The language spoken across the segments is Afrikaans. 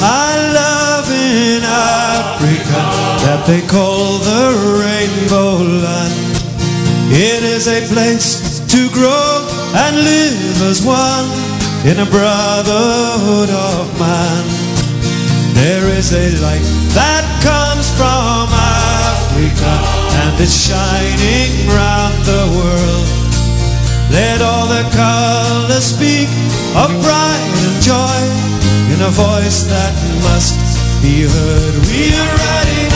I love in Africa that they call the Rainbow Land. It is a place to grow and live as one in a brotherhood of man. There is a light that comes from Africa and it's shining round the world. Let all the colors speak of pride and joy in a voice that must be heard. We are riding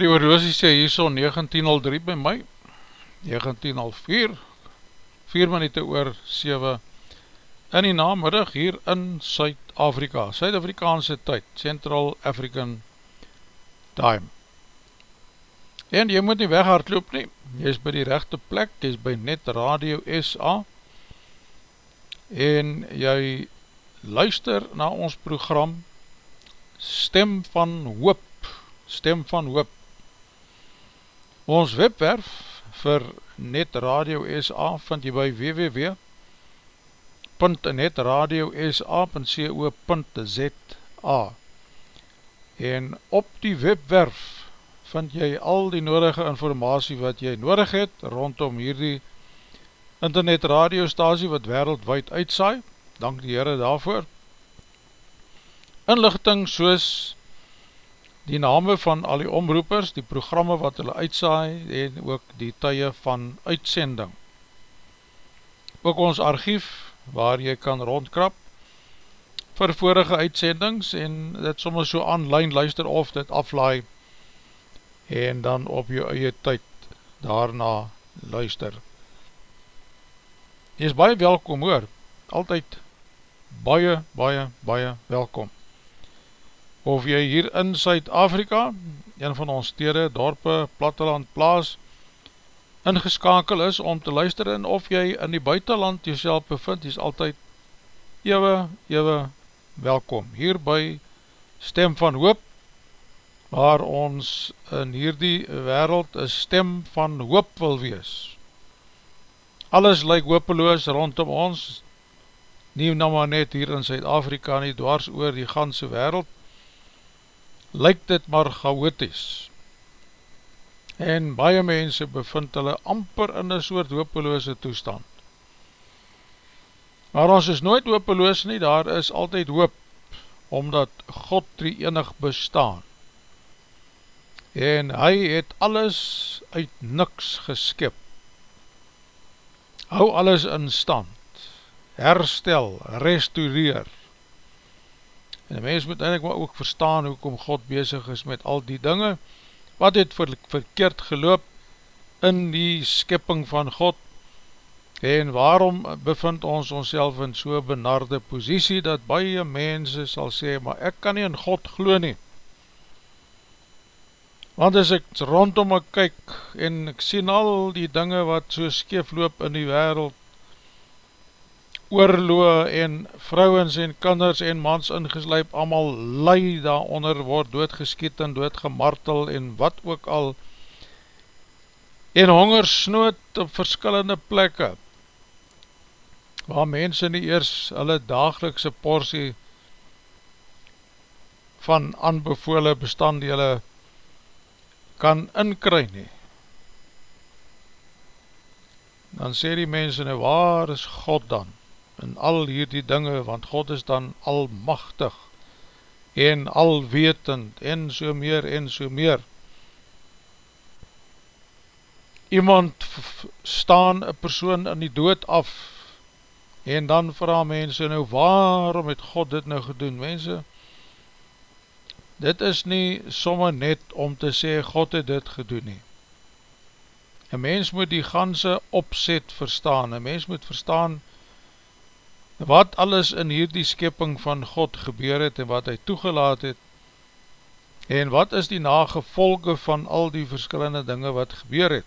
Ja, die oorloosie sê hier so 1903 by my, 1904, 4 minuute oor 7 in die namiddag hier in Suid-Afrika, Suid-Afrikaanse tyd, Central African Time. En jy moet nie weghardloop nie, jy is by die rechte plek, jy is by Net Radio SA, en jy luister na ons program Stem van Hoop, Stem van Hoop. Ons webwerf vir Net Radio SA vind jy by www.netradiosa.co.za En op die webwerf vind jy al die nodige informatie wat jy nodig het rondom hierdie internet radiostasie wat wereldwijd uitsaai. Dank die Heere daarvoor. Inlichting soos die name van al die omroepers, die programme wat hulle uitsaai en ook die tye van uitsending. Ook ons archief waar jy kan rondkrap vir vorige uitsendings en dit soms so online luister of dit aflaai en dan op jou eie tyd daarna luister. Jy is baie welkom hoor, altyd baie, baie, baie welkom. Of jy hier in Suid-Afrika, een van ons stede, dorpe, platteland, plaas, ingeskakel is om te luister en of jy in die buitenland jyself bevind, jy is altyd ewe, ewe welkom. Hier by Stem van Hoop, waar ons in hierdie wereld een stem van hoop wil wees. Alles lyk hoopeloos rondom ons, nie nou maar net hier in Zuid-Afrika nie, dwars oor die ganse wereld, lyk dit maar chaotisch. En baie mense bevind hulle amper in een soort hopeloose toestand. Maar ons is nooit hopeloos nie, daar is altyd hoop, omdat God drie enig bestaan. En hy het alles uit niks geskip. Hou alles in stand, herstel, restaureer, En die mens moet eindelijk maar ook verstaan hoekom God bezig is met al die dinge, wat het ver, verkeerd geloop in die skipping van God, en waarom bevind ons ons in so benarde posiesie, dat baie mense sal sê, maar ek kan nie in God glo nie. Want as ek rondom ek kyk, en ek sien al die dinge wat so skeef loop in die wereld, oorloe en vrouwens en kinders en mans ingesluip, allemaal lei daaronder, word doodgeskiet en doodgemartel en wat ook al, en hongersnood op verskillende plekke, waar mense nie eers hulle dagelikse portie van aanbevole bestanddele kan inkry nie. Dan sê die mense, nou waar is God dan? In al hierdie dinge, want God is dan almachtig en alwetend en so meer en so meer. Iemand staan een persoon in die dood af en dan vraag mense nou waarom het God dit nou gedoen? Mense, dit is nie somme net om te sê God het dit gedoen nie. Een mens moet die ganse opzet verstaan, een mens moet verstaan wat alles in hierdie skepping van God gebeur het en wat hy toegelaat het en wat is die nagevolge van al die verskillende dinge wat gebeur het.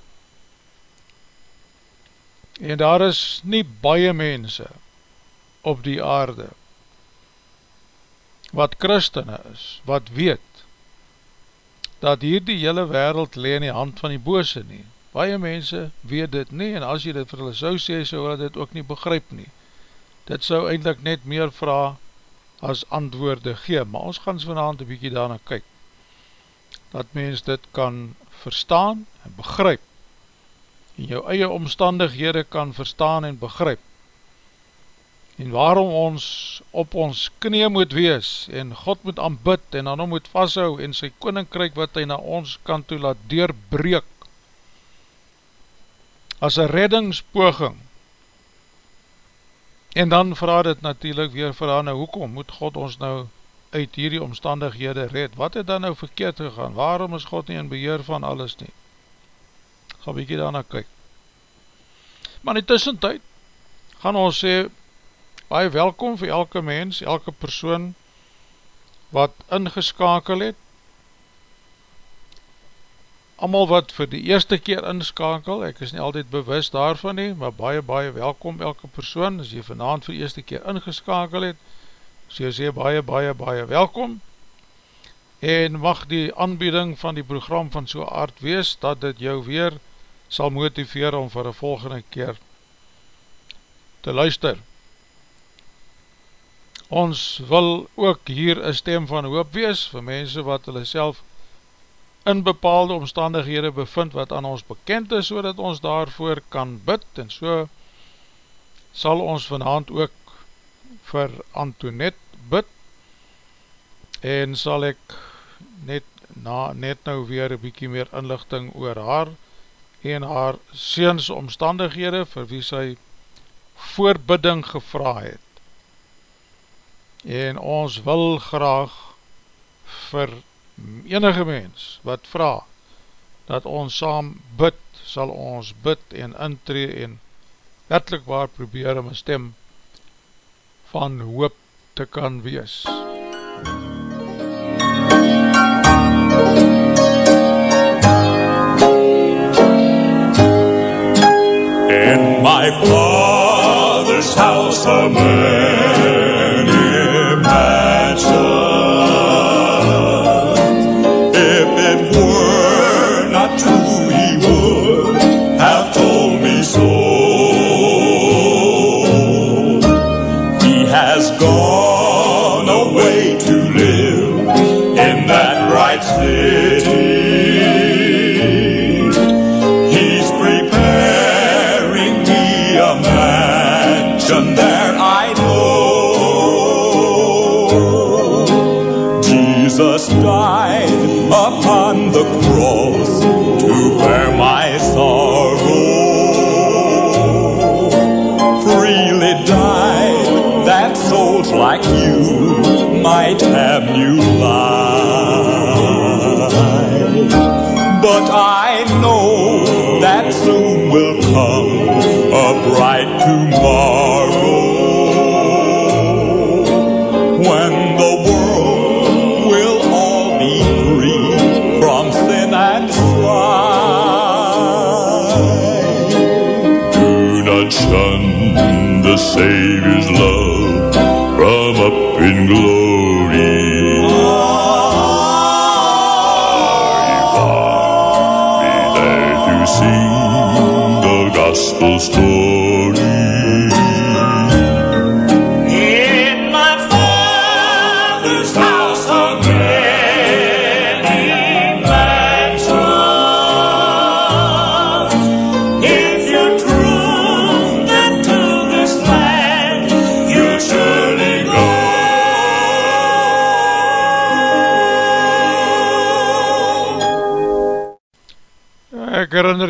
En daar is nie baie mense op die aarde wat christene is, wat weet dat hier die hele wereld leen in die hand van die bose nie. Baie mense weet dit nie en as jy dit vir hulle so sê, so hulle dit ook nie begryp nie dit sou eindelijk net meer vraag as antwoorde gee, maar ons gaan vanavond een bykie daarna kyk, dat mens dit kan verstaan en begryp, en jou eie omstandighede kan verstaan en begryp, en waarom ons op ons knie moet wees, en God moet aanbid, en dan moet vasthou, en sy koninkryk wat hy na ons kan toe laat deurbreek, as een reddingspoging, En dan vraag dit natuurlijk weer vir haar, nou hoekom moet God ons nou uit hierdie omstandighede red? Wat het dan nou verkeerd gegaan? Waarom is God nie in beheer van alles nie? Ga bykie daarna kyk. Maar in die tussentijd gaan ons sê, baie welkom vir elke mens, elke persoon wat ingeskakel het, Amal wat vir die eerste keer inskakel, ek is nie altyd bewus daarvan nie, maar baie, baie welkom elke persoon, as jy vanavond vir die eerste keer ingeskakel het, so jy sê baie, baie, baie welkom, en mag die aanbieding van die program van so aard wees, dat dit jou weer sal motiveer om vir die volgende keer te luister. Ons wil ook hier een stem van hoop wees, vir mense wat hulle self in bepaalde omstandighede bevind wat aan ons bekend is, so dat ons daarvoor kan bid, en so sal ons vanavond ook vir Antoinette bid, en sal ek net, na, net nou weer een bykie meer inlichting oor haar, en haar seens omstandighede, vir wie sy voorbidding gevra het. En ons wil graag vir enige mens wat vraag dat ons saam bid, sal ons bid en intree en werkelijk waar probeer om een stem van hoop te kan wees. In my father's house a man like you might have new life. But I know that soon will come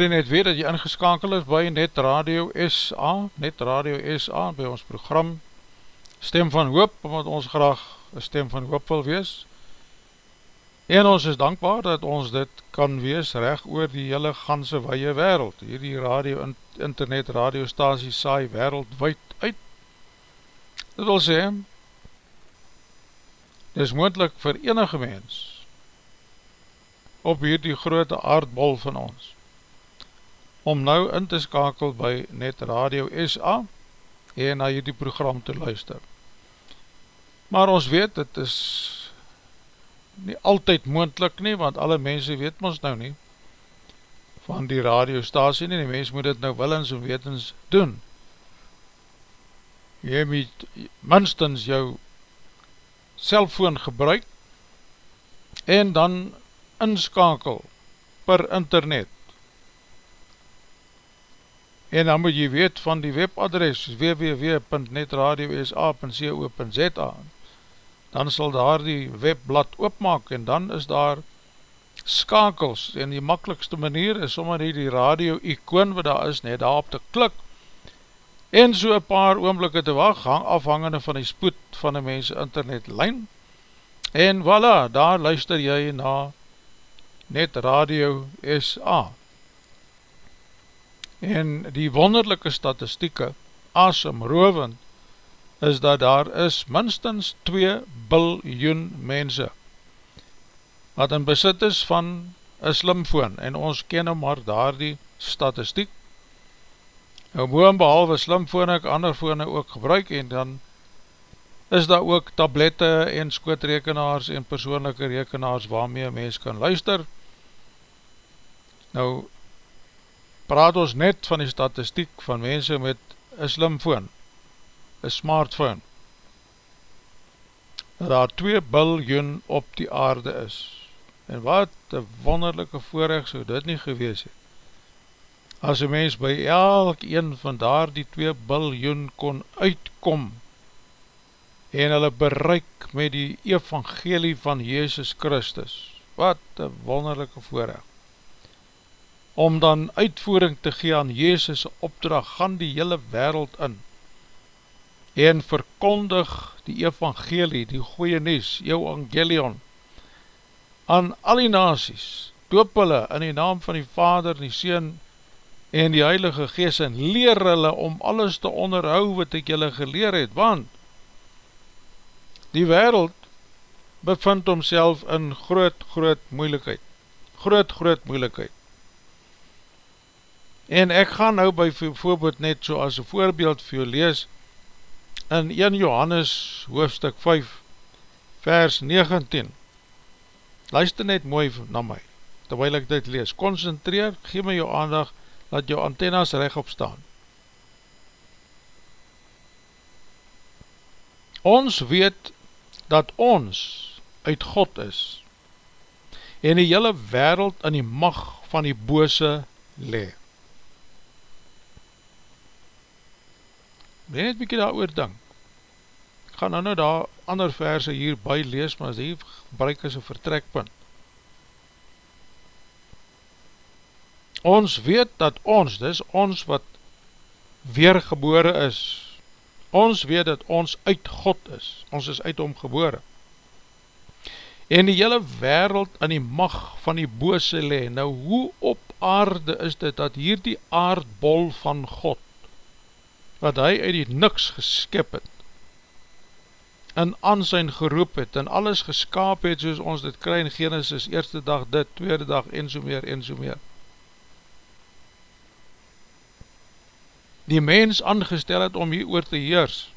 Ek herinner jy net weer dat jy ingeskakel is by Net Radio SA, Net Radio SA, by ons program Stem van Hoop, omdat ons graag een stem van hoop wil wees. En ons is dankbaar dat ons dit kan wees recht oor die hele ganse weie wereld. Hierdie radio, internet radiostasie saai wereldwijd uit. Dit wil sê, dit is moendlik vir enige mens op hierdie grote aardbol van ons om nou in te skakel by Net Radio SA en na hierdie program te luister. Maar ons weet, dit is nie altyd moendlik nie, want alle mense weet ons nou nie van die radiostasie nie, die mens moet dit nou willens en wetens doen. Jy moet minstens jou cellfoon gebruik en dan inskakel per internet en dan moet jy weet van die webadres www.netradiosa.co.za dan sal daar die webblad oopmaak en dan is daar skakels. En die makkelijkste manier is sommer hier die radio icoon wat daar is net daar op te klik en so een paar oomblikke te wacht hang afhangende van die spoed van die mense internetlijn. En voilà, daar luister jy na net radio SA en die wonderlijke statistieke asemrovend is dat daar is minstens 2 biljoen mense wat in besit is van een slimfoon. En ons ken nou maar daar die statistiek. Nou boem behalwe slimfoon ek ander foone ook gebruik en dan is daar ook tablette en skootrekenaars en persoonlijke rekenaars waarmee mens kan luister. Nou praat ons net van die statistiek van mense met een slimfoon, een smartphone, dat daar 2 biljoen op die aarde is. En wat een wonderlijke voorrecht so dit nie gewees het. As een mens by elk een van daar die 2 biljoen kon uitkom en hulle bereik met die evangelie van Jezus Christus. Wat een wonderlijke voorrecht om dan uitvoering te gee aan Jezus' opdracht, gaan die hele wereld in. En verkondig die evangelie, die goeie nies, jou angelion, aan al die nasies, doop hulle in die naam van die Vader, die Seen en die Heilige Geest en leer hulle om alles te onderhou wat ek julle geleer het, want die wereld bevind homself in groot, groot moeilikheid, groot, groot moeilikheid, En ek gaan nou by voorbeeld net so as een voorbeeld vir jou lees. In 1 Johannes hoofstuk 5 vers 19 luister net mooi na my terwijl ek dit lees, concentreer gee my jou aandag, laat jou antennas rechtop staan. Ons weet dat ons uit God is en die hele wereld in die mag van die bose le. Ben net bykie daar oor ding. Ek gaan nou nou daar ander verse hier by lees, maar die gebruik is een vertrekpunt. Ons weet dat ons, dis ons wat weergebore is, ons weet dat ons uit God is, ons is uit hom gebore, en die hele wereld in die mag van die bose le. Nou hoe op aarde is dit dat hier die aardbol van God, wat hy uit die niks geskip het, en ansijn geroep het, en alles geskaap het, soos ons dit kry in Genesis, eerste dag dit, tweede dag, en so meer, en so meer. Die mens aangestel het om hier oor te heers,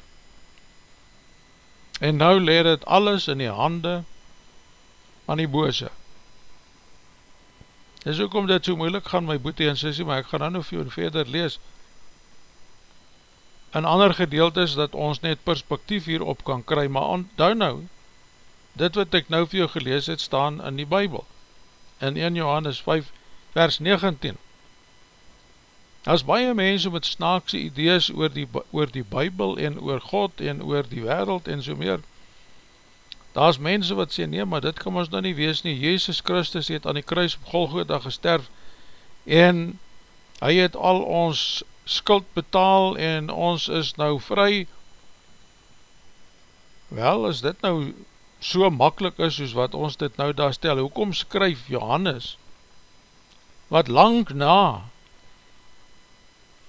en nou leer het alles in die hande van die bose. Dis ook om dit so moeilik gaan my boete en sissie, maar ek gaan nou nog veel verder lees. In ander gedeeltes dat ons net perspektief hierop kan kry, maar onthou nou, dit wat ek nou vir jou gelees het, staan in die Bijbel. In 1 Johannes 5 vers 19. As baie mense met snaakse idees oor die, oor die Bijbel en oor God en oor die wereld en so meer, daar is mense wat sê, nee, maar dit kan ons nou nie wees nie, Jezus Christus het aan die kruis op Golgotha gesterf, en hy het al ons skuld betaal, en ons is nou vry, wel, as dit nou so makkelijk is, soos wat ons dit nou daar stel, hoekom skryf Johannes, wat lang na,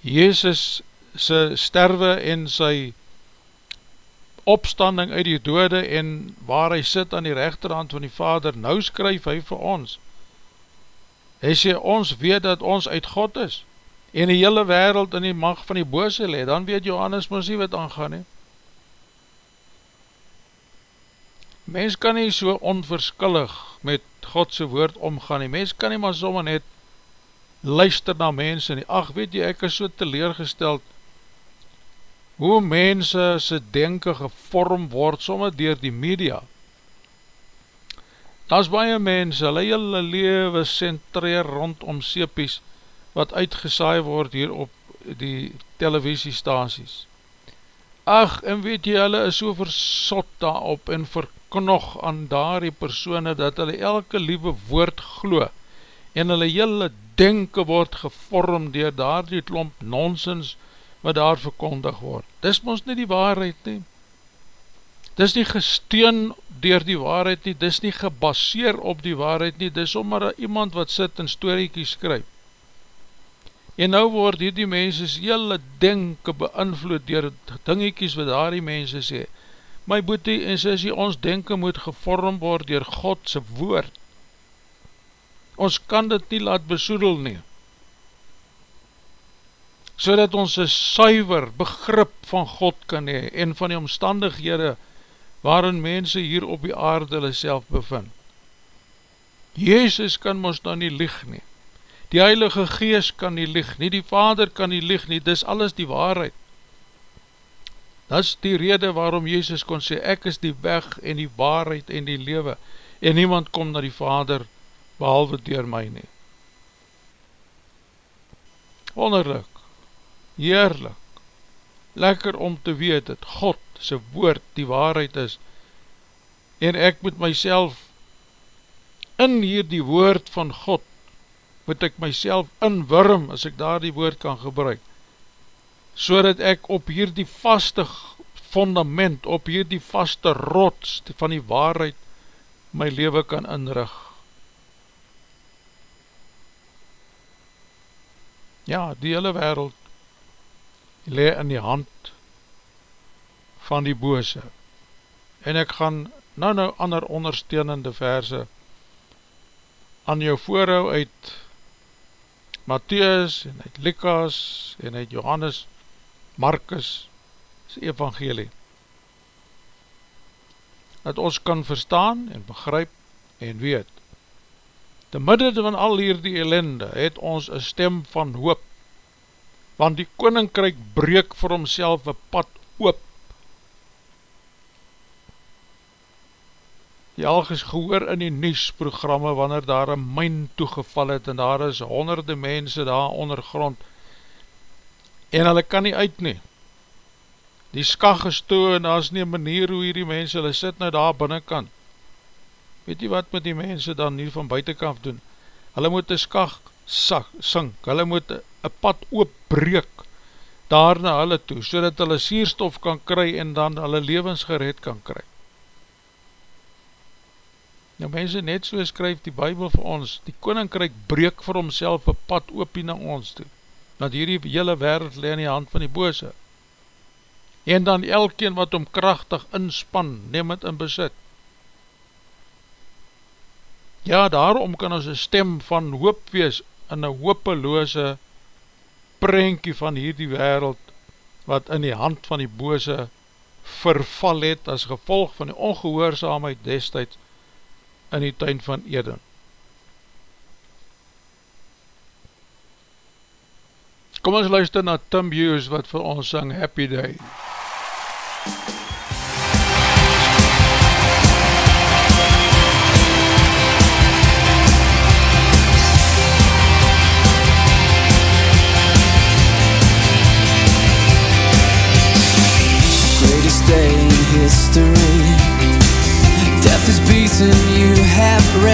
Jezus sy sterwe en sy opstanding uit die dode en waar hy sit aan die rechterhand van die vader, nou skryf hy vir ons. Hy sê, ons weet dat ons uit God is, en die hele wereld in die mag van die bose le, dan weet Johannes ons nie wat aangaan he. Mens kan nie so onverskillig met Godse woord omgaan nie, mens kan nie maar sommer net luister na mense nie, ach weet jy, ek is so teleergesteld, hoe mense sy denken gevorm word, somme dier die media. Daar is baie mense, hulle hele lewe centreer rondom seepies, wat uitgesaai word hier op die televisiestaties. Ach, en weet jy, hulle is so versot daarop en verknog aan daar die persoene, dat hulle elke liewe woord glo, en hulle hele denken word gevorm dier daar die klomp nonsens, wat daar verkondig word. Dis ons nie die waarheid nie. Dis nie gesteun dier die waarheid nie, dis nie gebaseer op die waarheid nie, dis sommer iemand wat sit en storiekie skryf. En nou word hier die mense hele denken beïnvloed dier dingiekies wat daar die mense sê. My boete en sissie, ons denken moet gevorm word dier Godse woord. Ons kan dit nie laat besoedel nie so dat ons een suiver begrip van God kan hee en van die omstandighede waarin mense hier op die aarde hulle self bevind. Jezus kan ons nou nie lieg nie. Die Heilige Gees kan nie lieg nie, die Vader kan nie lieg nie, dis alles die waarheid. Dat is die rede waarom Jezus kon sê, ek is die weg en die waarheid en die lewe, en niemand kom na die Vader behalwe dier my nie. Wonderlik, heerlik, lekker om te weet dat God sy woord die waarheid is, en ek moet myself in hier die woord van God, moet ek myself inwurm, as ek daar die woord kan gebruik, so dat ek op hier die vaste fundament, op hier die vaste rots van die waarheid, my leven kan inrig. Ja, die hele wereld le in die hand van die bose. En ek gaan nou nou ander ondersteunende verse aan jou voorhou uit Matthäus, en uit Likas, en uit Johannes, Markus, sy evangelie. Dat ons kan verstaan en begryp en weet. Te midde van al hierdie ellende het ons een stem van hoop, want die koninkryk breek vir homself een pad oop Jy al gehoor in die nieuwsprogramme wanneer daar een myn toegeval het en daar is honderde mense daar ondergrond en hulle kan nie uit nie. Die skag is toe en daar is nie een manier hoe hierdie mense, hulle sit nou daar binnenkant weet jy wat moet die mense dan nie van buitenkant doen, hulle moet een skag sink, hulle moet een pad oopbreek, daar na hulle toe, so dat hulle sierstof kan kry en dan hulle levens gered kan kry. Nou mense, net so skryf die Bijbel vir ons, die koninkryk breek vir homself een pad oopie na ons toe, dat hierdie hele wereld le in die hand van die bose, en dan elkeen wat om krachtig inspan, neem het in besit, Ja, daarom kan ons een stem van hoop wees in een hopeloze prentje van hierdie wereld wat in die hand van die bose verval het as gevolg van die ongehoorzaamheid destijds in die tuin van Eden. Kom ons luister na Tim Hughes wat vir ons sang Happy Day. Happy Day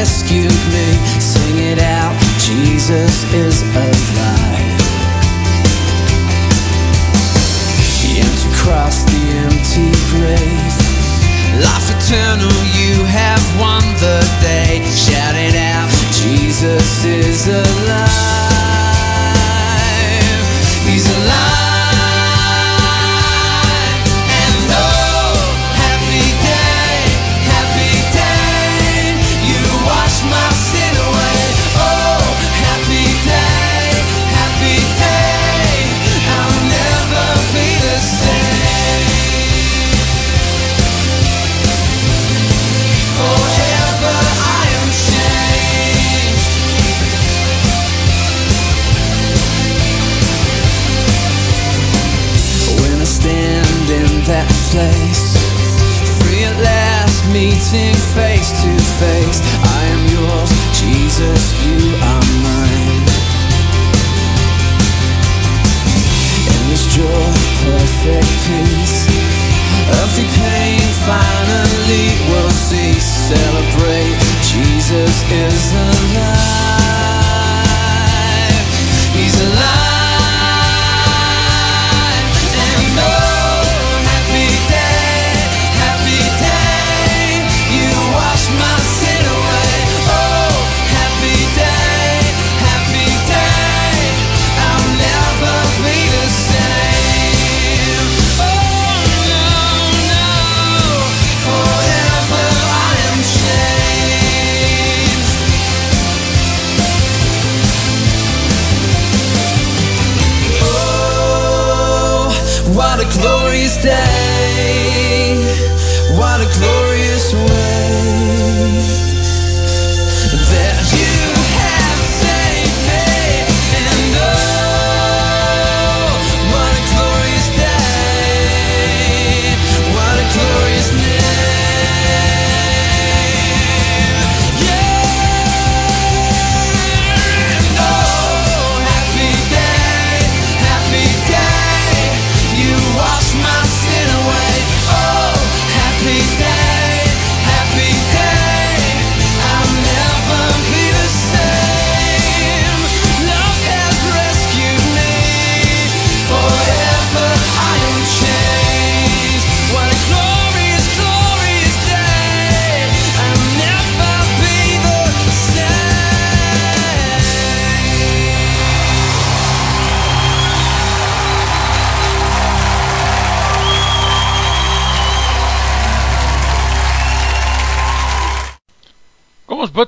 rescued me. Sing it out, Jesus is alive. He entered across the empty grave. Life eternal, you have won the day. Shout it out, Jesus is alive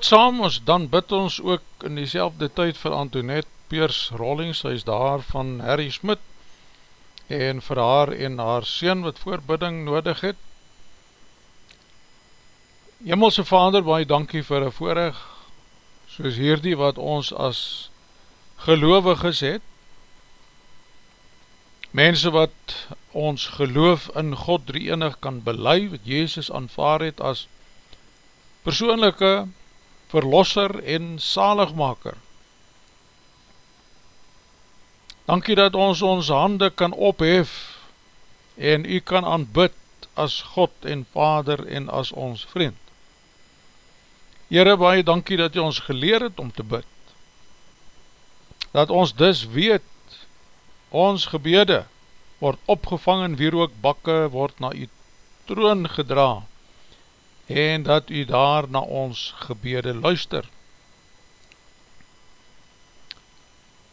saam, ons, dan bid ons ook in die tyd vir Antoinette Peers Rollings, hy is daar van Harry Smit, en vir haar en haar sien wat voorbidding nodig het, Hemelse Vader, baie dankie vir een voorrecht, soos hierdie wat ons as geloviges het, mense wat ons geloof in God drie enig kan belei, wat Jezus aanvaar het as persoonlijke verlosser en zaligmaker. Dankie dat ons ons hande kan ophef en u kan aanbid as God en Vader en as ons vriend. Heere, baie dankie dat jy ons geleer het om te bid. Dat ons dus weet, ons gebede word opgevang en weer ook bakke word na u troon gedra en dat u daar na ons gebede luister.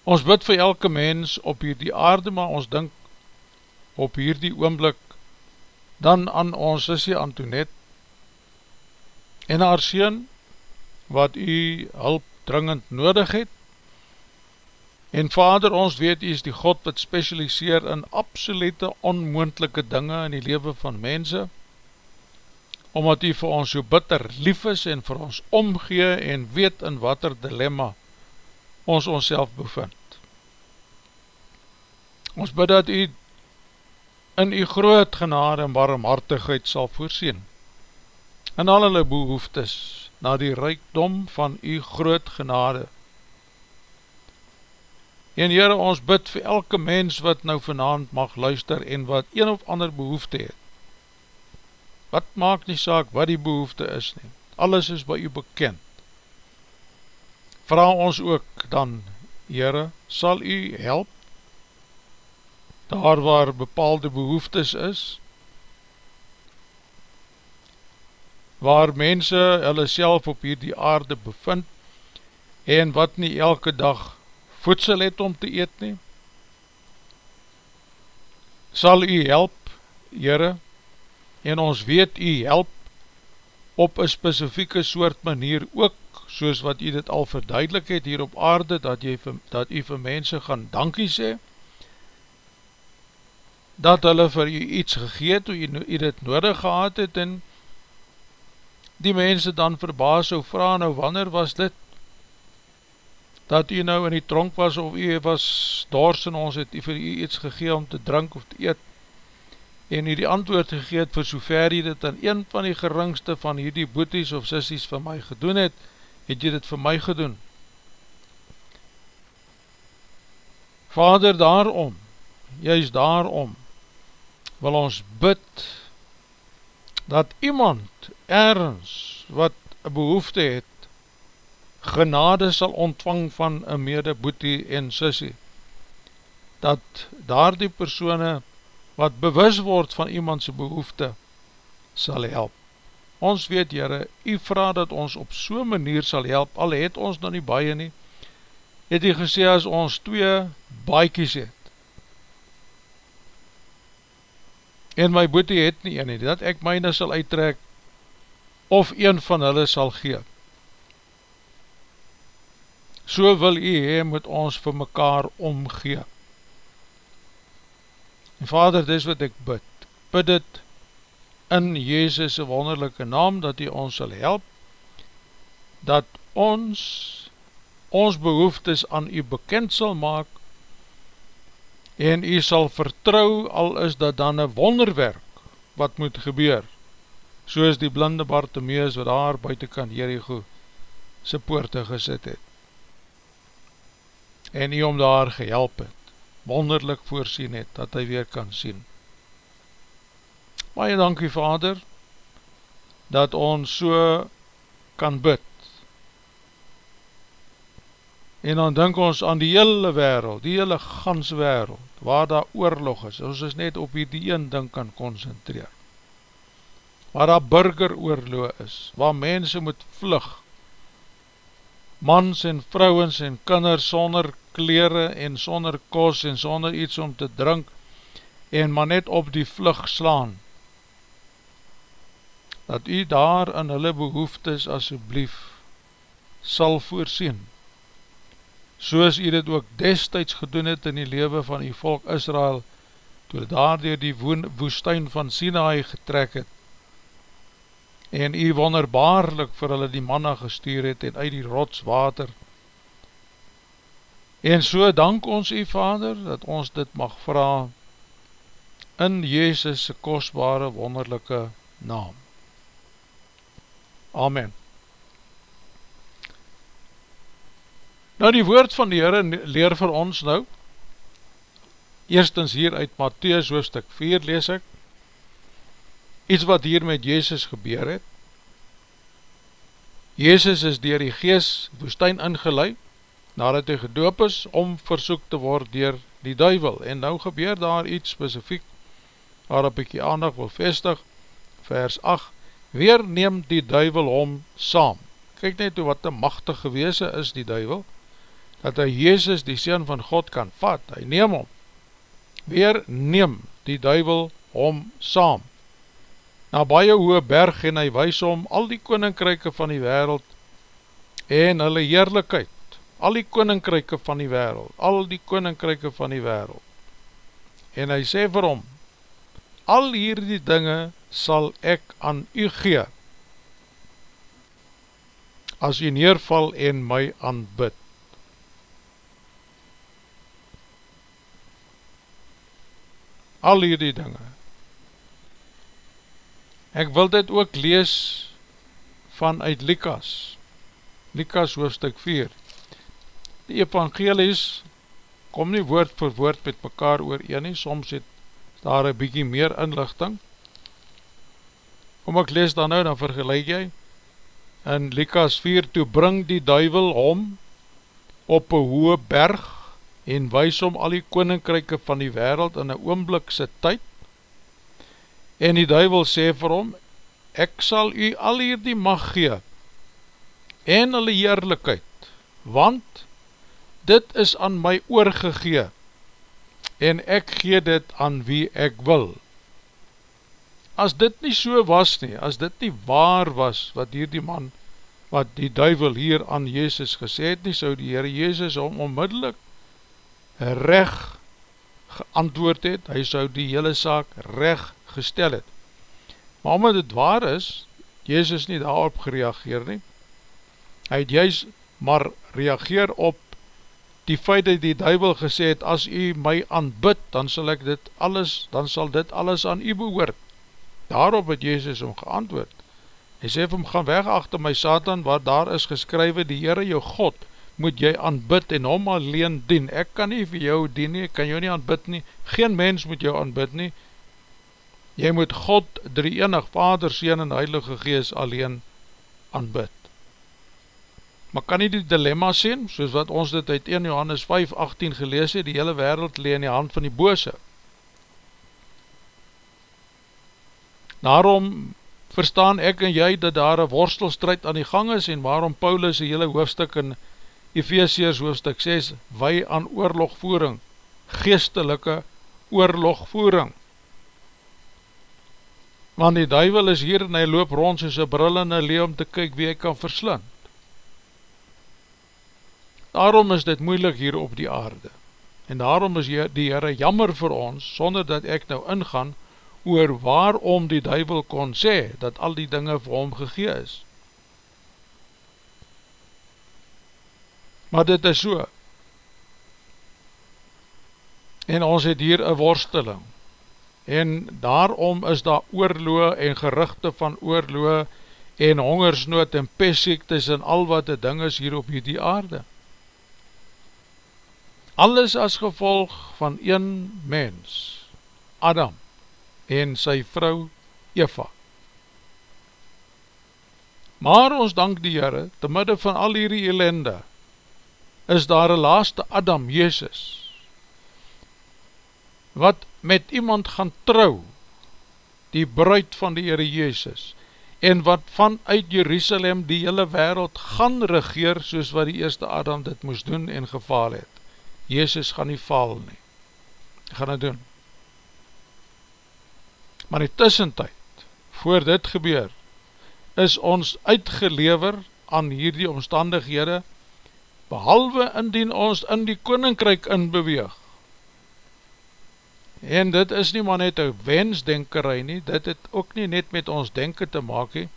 Ons bid vir elke mens op hierdie aarde, maar ons dink op hierdie oomblik dan aan ons sissie Antoinette en haar sien wat u hulp dringend nodig het. En Vader, ons weet, u is die God wat specialiseer in absolute onmoendelike dinge in die leven van mense, omdat u vir ons so bitter lief is en vir ons omgee en weet in wat er dilemma ons ons bevind. Ons bid dat u in u groot genade en warmhartigheid sal voorsien in al hulle behoeftes na die rijkdom van u groot genade. En Heere, ons bid vir elke mens wat nou vanavond mag luister en wat een of ander behoefte het. Wat maak nie saak wat die behoefte is nie, alles is by u bekend. Vraag ons ook dan, Heere, sal u help, daar waar bepaalde behoeftes is, waar mense hulle self op hierdie aarde bevind en wat nie elke dag voedsel het om te eet nie. Sal u help, Heere, en ons weet u help op een specifieke soort manier ook, soos wat u dit al verduidelik het hier op aarde, dat, jy, dat u vir mense gaan dankie sê, dat hulle vir u iets gegeet, hoe u dit nodig gehad het, en die mense dan verbaas so vraag nou wanneer was dit dat u nou in die tronk was of u was dors en ons het vir u iets gegeen om te drink of te eet en u die antwoord gegeet vir so ver u dit aan een van die geringste van hierdie boeties of sissies vir my gedoen het, het jy dit vir my gedoen. Vader, daarom, juist daarom, wil ons bid, dat iemand ergens wat een behoefte het, genade sal ontvang van een mede boetie en sissie, dat daar die persoene wat bewus word van iemandse behoefte, sal help. Ons weet, jyre, u vraag dat ons op so'n manier sal help, al het ons nog nie baie nie, het hy gesê as ons twee baiekies het, en my boete het nie ene, dat ek myne sal uittrek, of een van hulle sal gee. So wil u hee, moet ons vir mekaar omgee. En vader, dis wat ek bid, bid het in Jezus' wonderlijke naam, dat hy ons sal help, dat ons, ons behoeftes aan u bekend sal maak, en u sal vertrouw, al is dat dan een wonderwerk wat moet gebeur, soos die blinde Bartimeus wat daar buitenkant Jericho sy poorte gesit het, en u om daar gehelp het, wonderlik voorsien het, dat hy weer kan sien. Baie dankie vader, dat ons so kan bid, En dan denk ons aan die hele wereld, die hele gans wereld, waar daar oorlog is, ons is net op die een ding kan concentreer. Waar daar burgeroorlog is, waar mense moet vlug, mans en vrouwens en kinders sonder kleren en sonder kos en sonder iets om te drink, en maar net op die vlug slaan, dat u daar in hulle behoeftes asjeblief sal voorsien, soos u dit ook destijds gedoen het in die leven van die volk Israel, toe daardoor die woestijn van Sinaai getrek het, en u wonderbaarlik vir hulle die manna gestuur het en uit die rotswater. En so dank ons u Vader, dat ons dit mag vraag in Jezus' kostbare wonderlijke naam. Amen. Nou die woord van die Heere leer vir ons nou, eerstens hier uit Matthäus hoofdstuk 4 lees ek, iets wat hier met Jezus gebeur het. Jezus is dier die gees woestijn ingeleid, nadat hy gedoop is, om versoek te word dier die duivel. En nou gebeur daar iets specifiek, waarop ek die aandag wil vestig, vers 8, weer neem die duivel om saam. Kijk net hoe wat die machtig gewese is die duivel, dat hy Jezus die Seen van God kan vat, hy neem om, weer neem die duivel om saam, na baie hoë berg en hy wees om al die koninkryke van die wereld en hulle heerlijkheid, al die koninkryke van die wereld, al die koninkryke van die wereld, en hy sê vir hom, al hierdie dinge sal ek aan u gee, as u neerval en my aanbid. al hierdie dinge. Ek wil dit ook lees vanuit Likas, Likas hoofdstuk 4. Die evangelies kom nie woord vir woord met mekaar oor een nie, soms het daar een bykie meer inlichting. Kom ek lees dan nou, dan vergelijk jy, in Likas 4, toe bring die duivel om op een hoë berg, en wees om al die koninkryke van die wereld in een oomblikse tyd, en die duivel sê vir hom, ek sal u al hier die mag gee, en hulle heerlijkheid, want dit is aan my oorgegee, en ek gee dit aan wie ek wil. As dit nie so was nie, as dit nie waar was, wat hier die man, wat die duivel hier aan Jezus gesê het nie, so die Heere Jezus om onmiddellik reg geantwoord het, hy sou die hele saak reg gestel het. Maar omdat het waar is, Jezus nie daarop gereageer nie, hy het juist maar reageer op die feit dat die duivel gesê het, as u my aanbid, dan sal ek dit alles, dan sal dit alles aan u behoort. Daarop het Jezus om geantwoord. Hy sê vir hom, gaan weg achter my Satan, waar daar is geskrywe, die Heere jou God, moet jy aanbid en hom alleen dien. Ek kan nie vir jou dien nie, ek kan jou nie aanbid nie, geen mens moet jou aanbid nie. Jy moet God, drie enig, Vader, Seen en Heilige Gees alleen aanbid. Maar kan nie die dilemma sien, soos wat ons dit uit 1 Johannes 5, 18 gelees het, die hele wereld lee in die hand van die bose. Daarom verstaan ek en jy dat daar een worstelstrijd aan die gang is en waarom Paulus die hele hoofdstuk in Ephesians hoofdstuk 6, wy aan oorlogvoering, geestelike oorlogvoering. Want die duivel is hier en hy loop rond soos een bril in een leeuw om te kyk wie hy kan verslind. Daarom is dit moeilik hier op die aarde. En daarom is die Heere jammer vir ons, sonder dat ek nou ingaan, oor waarom die duivel kon sê, dat al die dinge vir hom gegee is. maar dit is so. En ons het hier een worsteling, en daarom is daar oorloe en gerichte van oorloe en hongersnood en pestziektes en al wat die ding is hier op die aarde. Alles as gevolg van een mens, Adam, en sy vrou Eva. Maar ons dank die Heere, te midde van al hierdie ellende, is daar een laaste Adam, Jezus, wat met iemand gaan trou, die bruid van die Heere Jezus, en wat vanuit Jerusalem die hele wereld gaan regeer, soos wat die eerste Adam dit moes doen en gevaal het. Jezus gaan nie val nie, gaan het doen. Maar die tussentijd, voor dit gebeur, is ons uitgelever aan hierdie omstandighede, behalwe indien ons in die koninkryk inbeweeg. En dit is nie maar net een wensdenkerij nie, dit het ook nie net met ons denken te maak nie,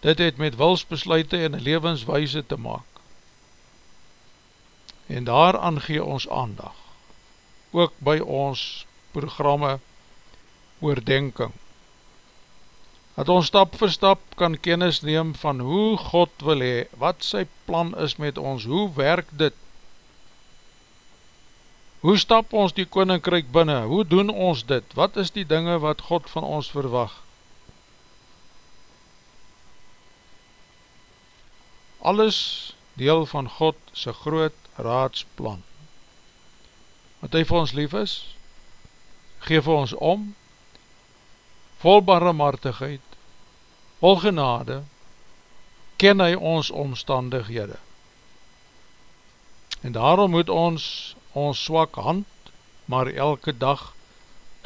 Dit het met wilsbesluite en levenswijze te maak. En daaraan gee ons aandag. Ook by ons programme oordenking. Dat ons stap vir stap kan kennis neem van hoe God wil hee, wat sy plan is met ons, hoe werk dit? Hoe stap ons die koninkryk binnen? Hoe doen ons dit? Wat is die dinge wat God van ons verwacht? alles deel van God sy groot raadsplan. Wat hy vir ons lief is, geef vir ons om, vol barmhartigheid, vol genade, ken hy ons omstandighede. En daarom moet ons ons swak hand, maar elke dag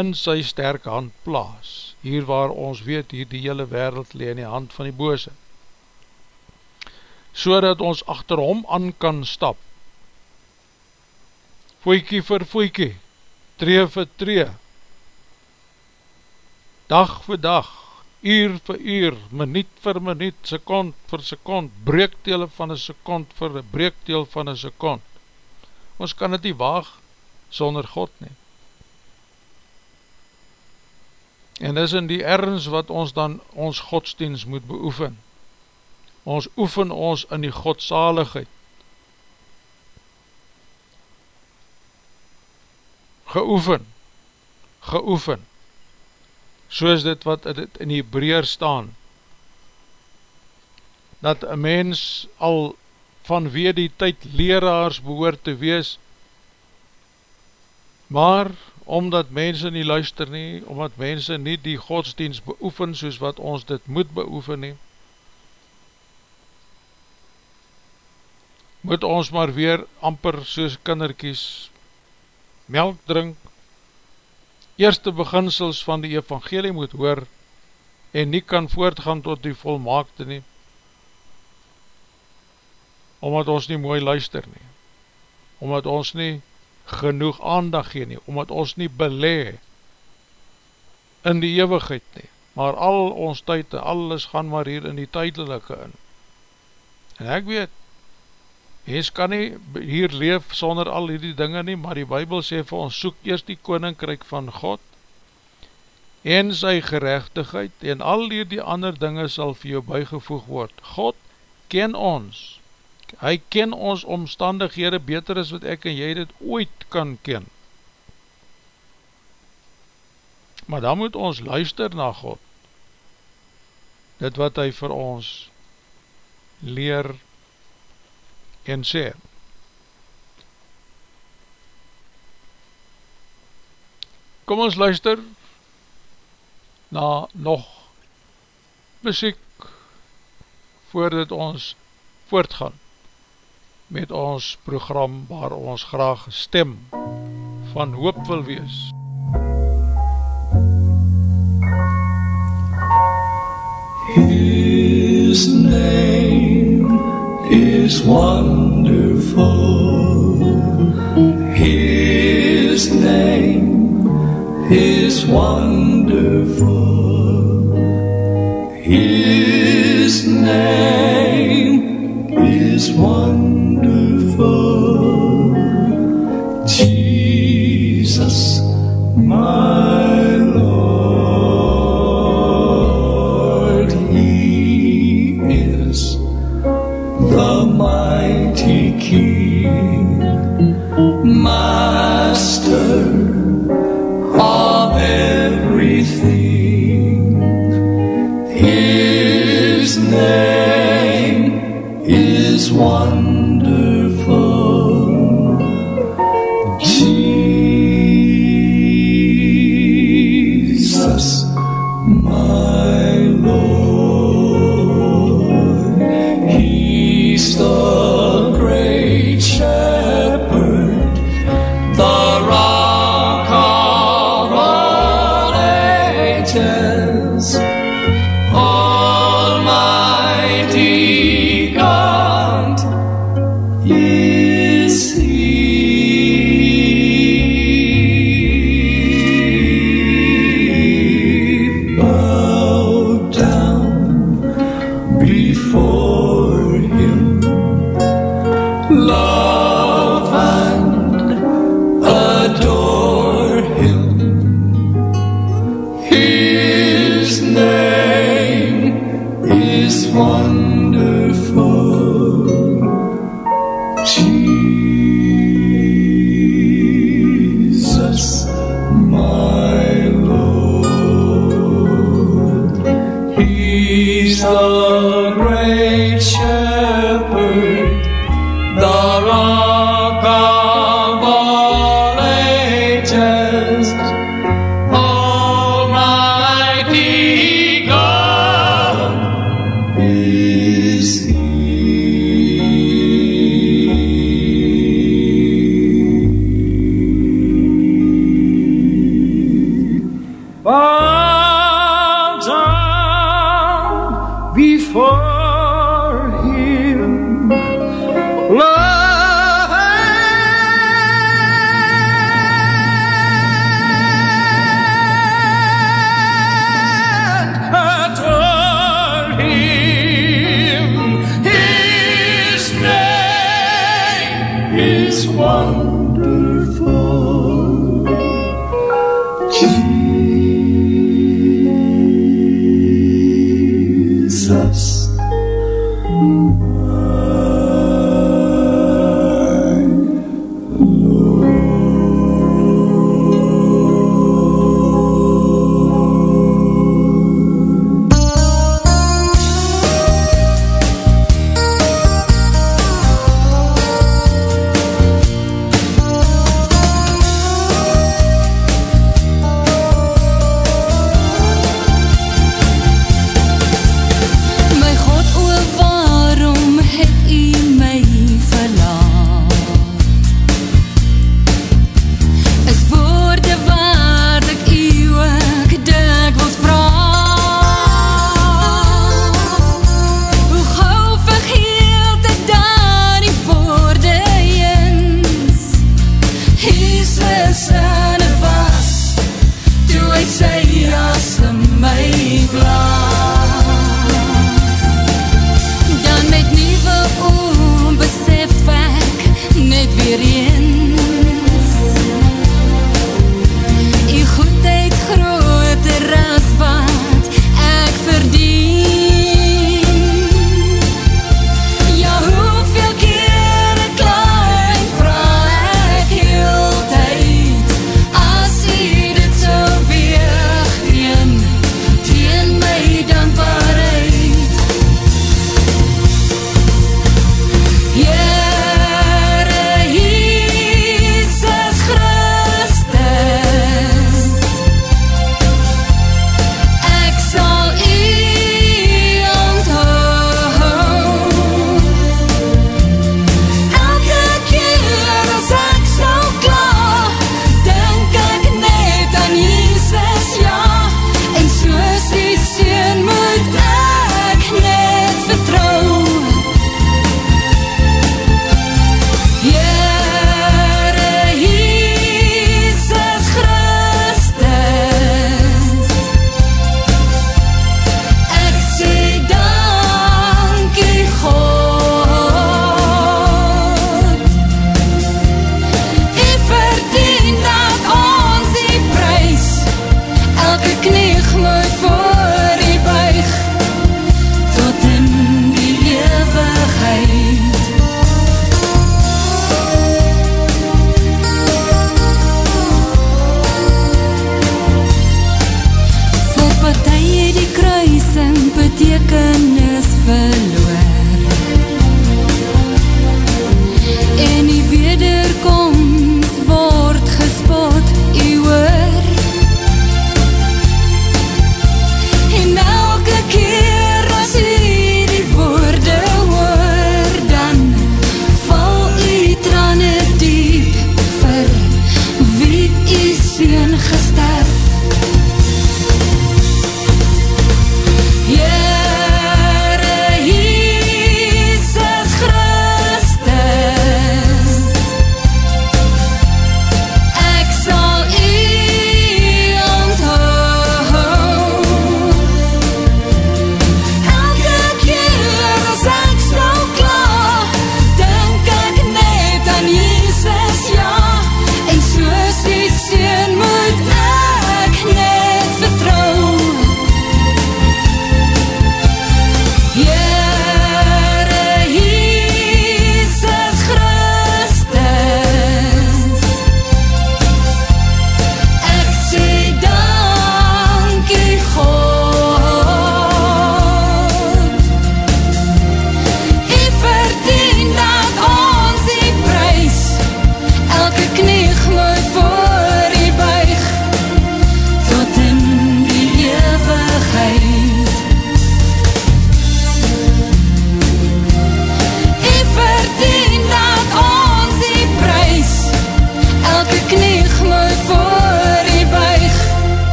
in sy sterk hand plaas, hier waar ons weet, hier die hele wereld leen in die hand van die bose so dat ons achter hom aan kan stap. Voekie vir voekie, tree vir tree, dag vir dag, uur vir uur, minuut vir minuut, sekond vir sekond, breekdeel van een sekond vir breekdeel van een sekond. Ons kan het nie waag sonder God nie. En is in die ergens wat ons dan ons godsdienst moet beoefen ons oefen ons in die godsaligheid. Geoefen, geoefen, soos dit wat in die breer staan, dat een mens al vanweer die tyd leraars behoor te wees, maar omdat mense nie luister nie, omdat mense nie die godsdienst beoefen soos wat ons dit moet beoefen nie, moet ons maar weer amper soos kinderkies melk drink, eerste beginsels van die evangelie moet hoor en nie kan voortgaan tot die volmaakte nie, omdat ons nie mooi luister nie, omdat ons nie genoeg aandag gee nie, omdat ons nie belee in die eeuwigheid nie, maar al ons tyd en alles gaan maar hier in die tydelike in. En ek weet, Mens kan nie hier leef sonder al die dinge nie, maar die Bijbel sê vir ons, soek eerst die koninkryk van God en sy gerechtigheid en al die, ander dinge sal vir jou bijgevoeg word. God ken ons, hy ken ons omstandighede beter as wat ek en jy dit ooit kan ken. Maar dan moet ons luister na God, dit wat hy vir ons leer en sê. Kom ons luister na nog muziek voordat ons voortgaan met ons program waar ons graag stem van hoop wil wees His name is wonderful. His name is wonderful. His name is wonderful. Before Him.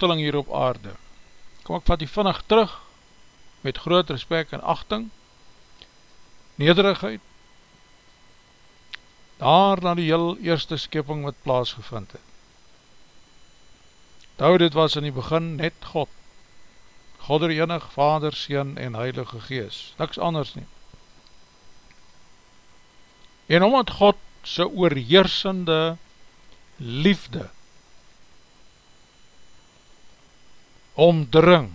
Worsteling hier op aarde? Kom ek vat die vinnig terug, met groot respect en achting, nederigheid, daar na die heel eerste skepping wat plaasgevind het. Nou, dit was in die begin net God, God er enig, Vader, Seen en Heilige Gees, niks anders nie. En omdat God sy oorheersende liefde omdring.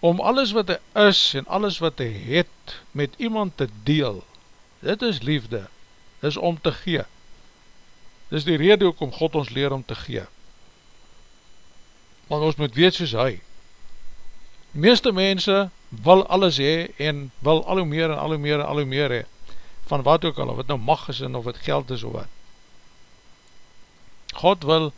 Om alles wat hy is en alles wat hy het met iemand te deel. Dit is liefde. Is om te gee. Dit is die rede ook om God ons leer om te gee. Want ons moet weet soos hy. Die meeste mense wil alles hee en wil al hoe meer en al hoe meer en al hoe meer hee van wat ook al, of het nou mag is en of het geld is of wat. God wil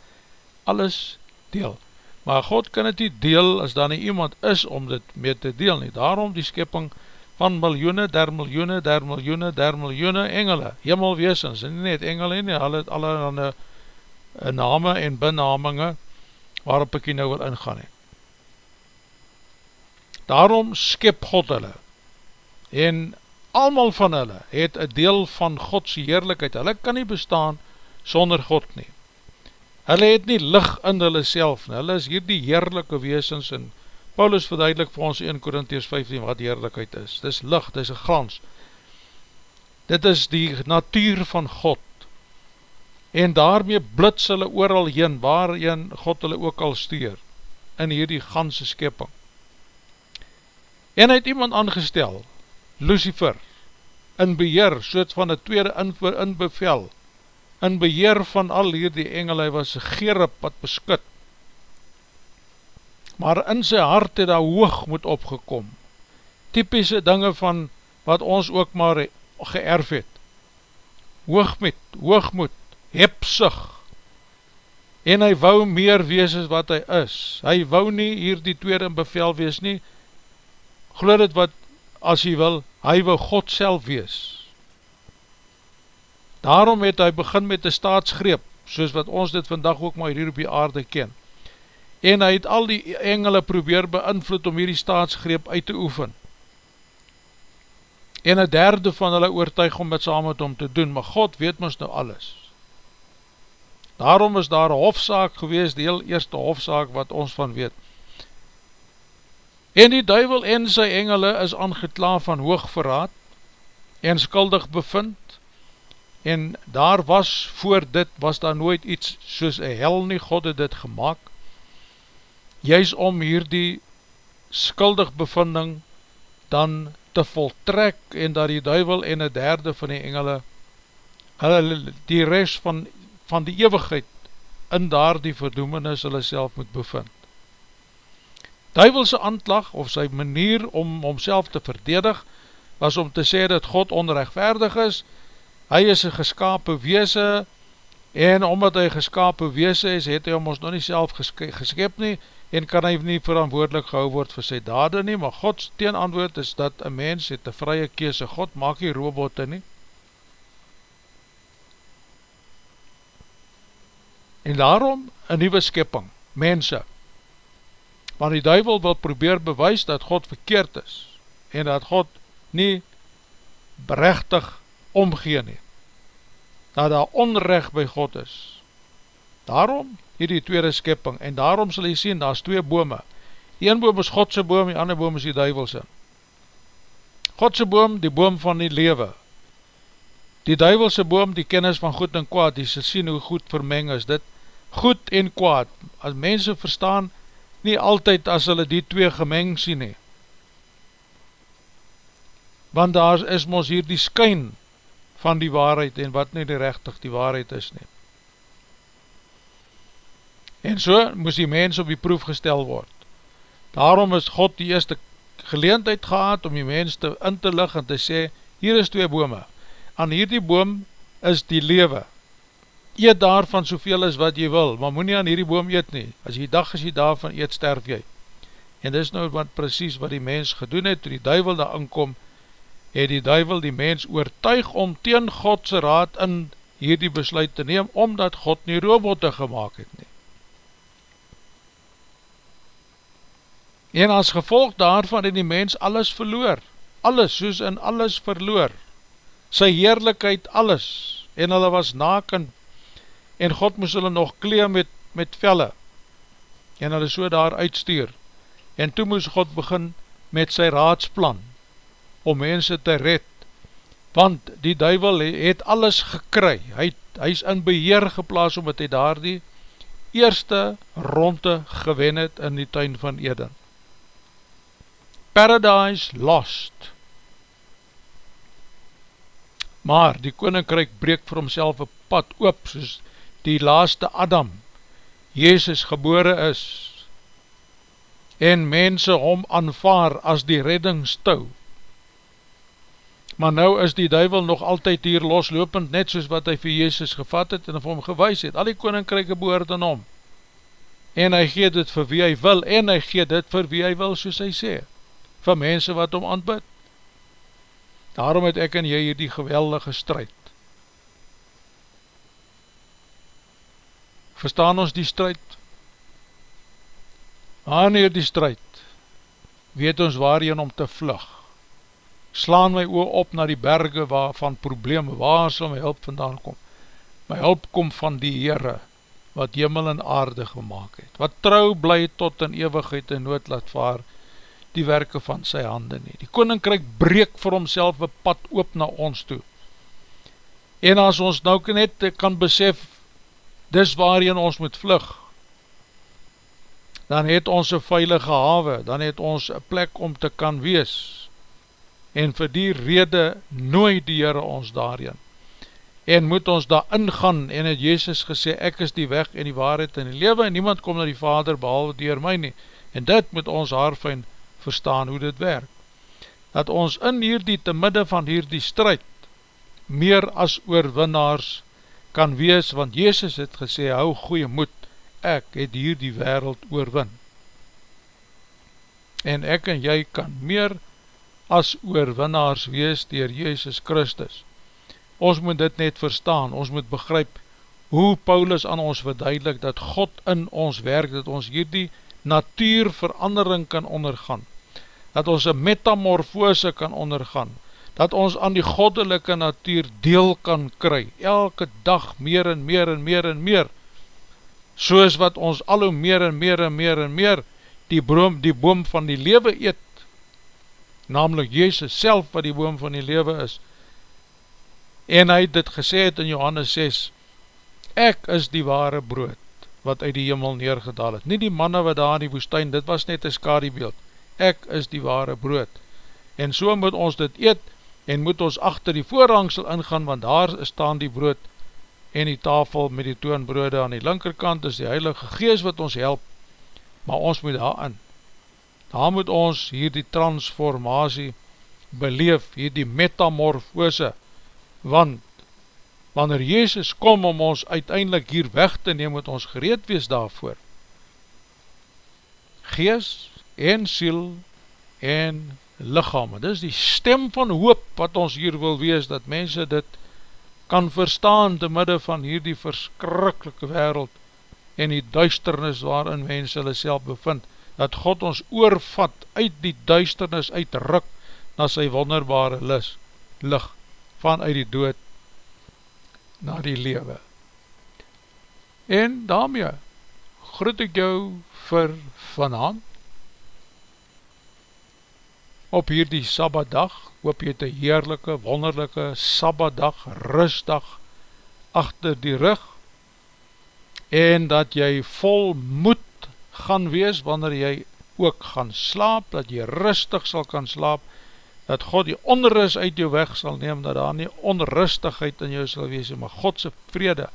alles deel maar God kan het nie deel as daar nie iemand is om dit mee te deel nie. Daarom die skepping van miljoene, der miljoene, der miljoene, der miljoene engele, hemelweesens, en nie net engele nie, hulle het allerhande eh, name en benamingen waarop ek hier nou wil ingaan he. Daarom skep God hulle en almal van hulle het een deel van Godse heerlijkheid, hulle kan nie bestaan sonder God nie. Hulle het nie lig in hulle self, nie. hulle is hier die heerlijke weesens en Paulus verduidelik vir ons 1 Korinties 15 wat heerlijkheid is. Dit is lig, dit is een glans. Dit is die natuur van God en daarmee blits hulle ooral heen, waarin God hulle ook al stuur in hierdie ganse skepping. En hy het iemand aangestel, Lucifer, in beheer, soot van een tweede inbevel, in beheer van al hierdie engel, hy was gerip wat beskut, maar in sy hart het daar hoog moet opgekom, typische dinge van wat ons ook maar geërf het, hoogmoed, hoogmoed, hebsig, en hy wou meer wees as wat hy is, hy wou nie hier die tweede in bevel wees nie, geloof het wat, as hy wil, hy wou God self wees, Daarom het hy begin met die staatsgreep, soos wat ons dit vandag ook maar hier op die aarde ken. En hy het al die engele probeer beïnvloed om hierdie staatsgreep uit te oefen. En een derde van hulle oortuig om het saam met hom te doen, maar God weet ons nou alles. Daarom is daar een hofzaak gewees, die heel eerste hofzaak wat ons van weet. En die duivel en sy engele is aangekla van hoogverraad en skuldig bevind en daar was voor dit, was daar nooit iets soos een hel nie, God het dit gemaakt, juist om hier die skuldig bevinding dan te voltrek en dat die duivel en een derde van die engele hulle die rest van, van die eeuwigheid in daar die verdoemenis hulle self moet bevind. Duivelse antlag of sy manier om homself te verdedig was om te sê dat God onrechtvaardig is hy is een geskapen weese, en omdat hy geskapen weese is, het hy om ons nog nie self geskep nie, en kan hy nie verantwoordelik gehou word vir sy dade nie, maar Gods teenantwoord is dat een mens het een vrye keese, God maak die robotte nie, en daarom een nieuwe skepping, mense, want die duivel wil probeer bewys dat God verkeerd is, en dat God nie berechtig omgeen nie, dat daar onrecht by God is. Daarom hierdie tweede skipping, en daarom sal jy sien, daar is twee bome. Die een boom is Godse boom, die ander boom is die duivelse. Godse boom, die boom van die lewe. Die duivelse boom, die kennis van goed en kwaad, die sal sien hoe goed vermeng is dit, goed en kwaad. As mense verstaan, nie altyd as hulle die twee gemeng sien nie. Want daar is ons hier die skyn van die waarheid en wat nie die rechtig die waarheid is nie. En so moes die mens op die proef gestel word. Daarom is God die eerste geleentheid gehad om die mens te in te lig en te sê, hier is twee bome. Aan hierdie boom is die lewe. eet daarvan soveel as wat jy wil, maar moet nie aan hierdie boom eet nie, as jy dag as jy daarvan eet, sterf jy. En dis nou wat precies wat die mens gedoen het, toe die duivel daar inkom, het die duivel die mens oortuig om teen Godse raad in hierdie besluit te neem, omdat God nie robotte gemaakt het nie. En as gevolg daarvan het die mens alles verloor, alles soos in alles verloor, sy heerlijkheid alles, en hulle was naken, en God moes hulle nog kleem met, met velle, en hulle so daar uitstuur, en toe moes God begin met sy raadsplan, om mense te red, want die duivel het alles gekry, hy, hy is in beheer geplaas, omdat hy daar die eerste ronde gewen het in die tuin van Eden. Paradise lost, maar die koninkryk breek vir homself een pad oop, soos die laaste Adam, Jezus gebore is, en mense hom aanvaar as die reddingstouw. Maar nou is die duivel nog altyd hier loslopend, net soos wat hy vir Jezus gevat het en vir hom gewys het. Al die koninkryke behoort aan hom. En hy gee dit vir wie hy wil, en hy gee dit vir wie hy wil, soos hy sê, vir mense wat hom aanbid. Daarom het ek en jy hier die geweldige strijd. Verstaan ons die strijd? Wanneer die strijd, weet ons waarin om te vlug. Slaan my oor op na die berge waar, van probleme, waar sal my hulp vandaan kom? My hulp kom van die Heere, wat jimmel en aarde gemaakt het, wat trouw bly tot in eeuwigheid en nood laat vaar, die werke van sy hande nie. Die koninkryk breek vir homself een pad oop na ons toe. En as ons nou net kan besef, dis waarin ons moet vlug, dan het ons een veilige hawe, dan het ons een plek om te kan wees, en vir die rede nooi die Heere ons daarin, en moet ons daar ingaan, en het Jezus gesê, ek is die weg en die waarheid in die lewe, en niemand kom na die Vader behalwe dier my nie, en dit moet ons haarfijn verstaan hoe dit werk. Dat ons in hierdie te midde van hierdie strijd meer as oorwinnaars kan wees, want Jezus het gesê, hou goeie moed, ek het hierdie wereld oorwin. En ek en jy kan meer as oorwinnaars wees dier Jezus Christus. Ons moet dit net verstaan, ons moet begryp hoe Paulus aan ons verduidelik dat God in ons werk, dat ons hierdie natuurverandering kan ondergaan, dat ons een metamorfose kan ondergaan, dat ons aan die goddelike natuur deel kan kry, elke dag meer en meer en meer en meer, soos wat ons al hoe meer en meer en meer en meer die, broom, die boom van die lewe eet, namelijk Jezus self wat die boom van die lewe is, en hy het dit gesê het in Johannes 6, ek is die ware brood, wat uit die hemel neergedaal het. Nie die manne wat daar in die woestijn, dit was net een skadiebeeld. Ek is die ware brood. En so moet ons dit eet, en moet ons achter die voorhangsel ingaan, want daar staan die brood en die tafel met die toonbrode aan die linkerkant, is die heilige gees wat ons help, maar ons moet daar in. Daar moet ons hier die transformatie beleef, hier die metamorfose, want wanneer Jezus kom om ons uiteindelik hier weg te neem, moet ons gereed wees daarvoor. Gees en siel en lichaam, dit is die stem van hoop wat ons hier wil wees, dat mense dit kan verstaan te midde van hierdie verskrikkelike wereld en die duisternis waarin mense hulle self bevind, dat God ons oorvat uit die duisternis uitruk na sy wonderbare lis, lig van uit die dood na die lewe. En daarmee groet ek jou vir vanavond op hierdie Sabbatdag, hoop jy het een heerlijke, wonderlijke Sabbatdag, rustdag achter die rug en dat jy vol moed gaan wees wanneer jy ook gaan slaap, dat jy rustig sal kan slaap, dat God die onrust uit jou weg sal neem, dat daar nie onrustigheid in jou sal wees, maar Godse vrede,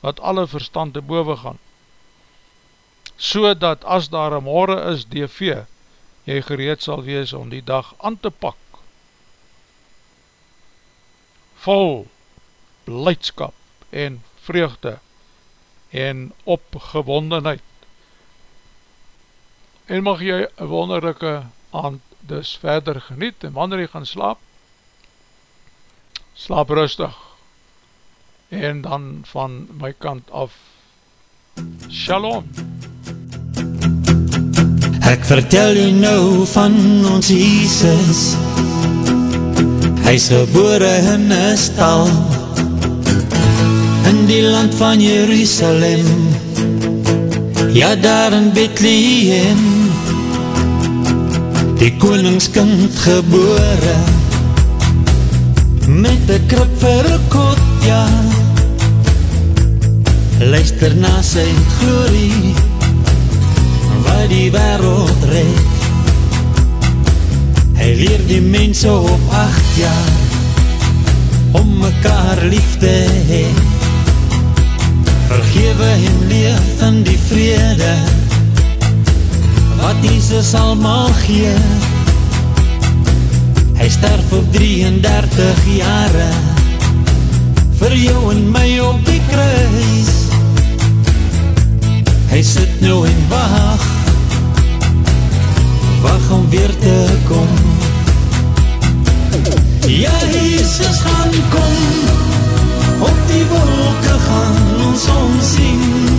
wat alle verstand te boven gaan, so dat as daar een morgen is, DV, jy gereed sal wees om die dag aan te pak, vol blijdskap en vreugde en opgewondenheid. En mag jy een wonderlijke aand dus verder geniet en wanneer jy gaan slaap, slaap rustig. En dan van my kant af, shalom. Ek vertel jy nou van ons Jesus, hy is gebore in een stal, in die land van Jerusalem, ja daar in Bethlehem, die koningskind gebore, met die krip vir kot, ja, luister na sy glorie, wat die wereld red, hy leer die mense op acht jaar, om mekaar lief te heen, vergewe en leef in die vrede, wat Jesus almal gee. Hy sterf op 33 jare, vir jou en my op die kruis. Hy sit nou en wacht, wacht om weer te kom. Ja, Jesus gaan kom, op die wolke gaan ons omsien.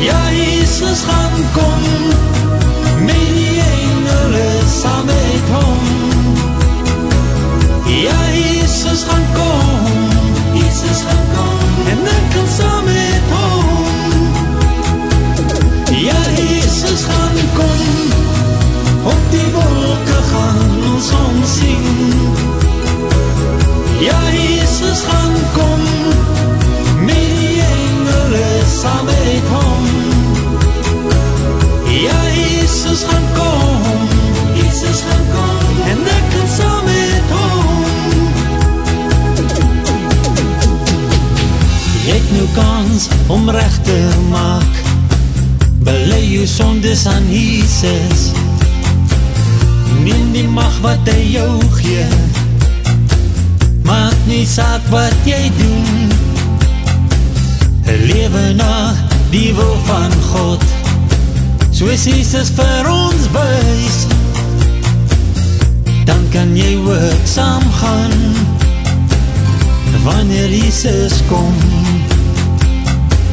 Ja, Jesus gaan kom, met die engele saam met hom. Ja, Jesus gaan kom, Jesus gaan kom, en ek kan saam met hom. Ja, Jesus gaan kom, op die wolke gaan ons omsien. Ja, om recht te maak, belei jou sondes aan Jesus. Neem die mag wat hy jou gee, maak nie saak wat jy doen, lewe na die wil van God, soos Jesus vir ons wees, dan kan jy ook saam gaan, wanneer Jesus kom.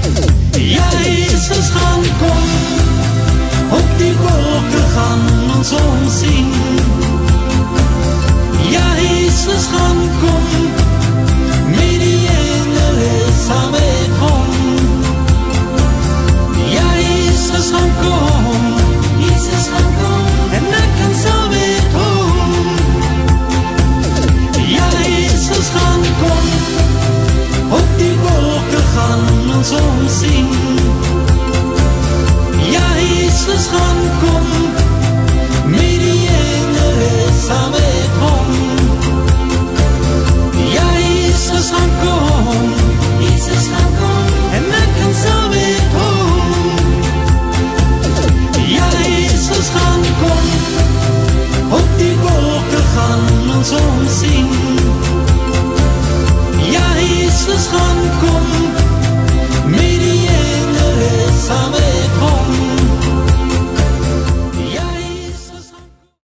Ja, Jezus gaan kom, op die wolken gaan ons ons zien. Ja, Jezus gaan kom, met die engelen samen kom. Ja, Jezus gaan kom. ons om sien. Ja, Jesus gaan kom Met die engele samen.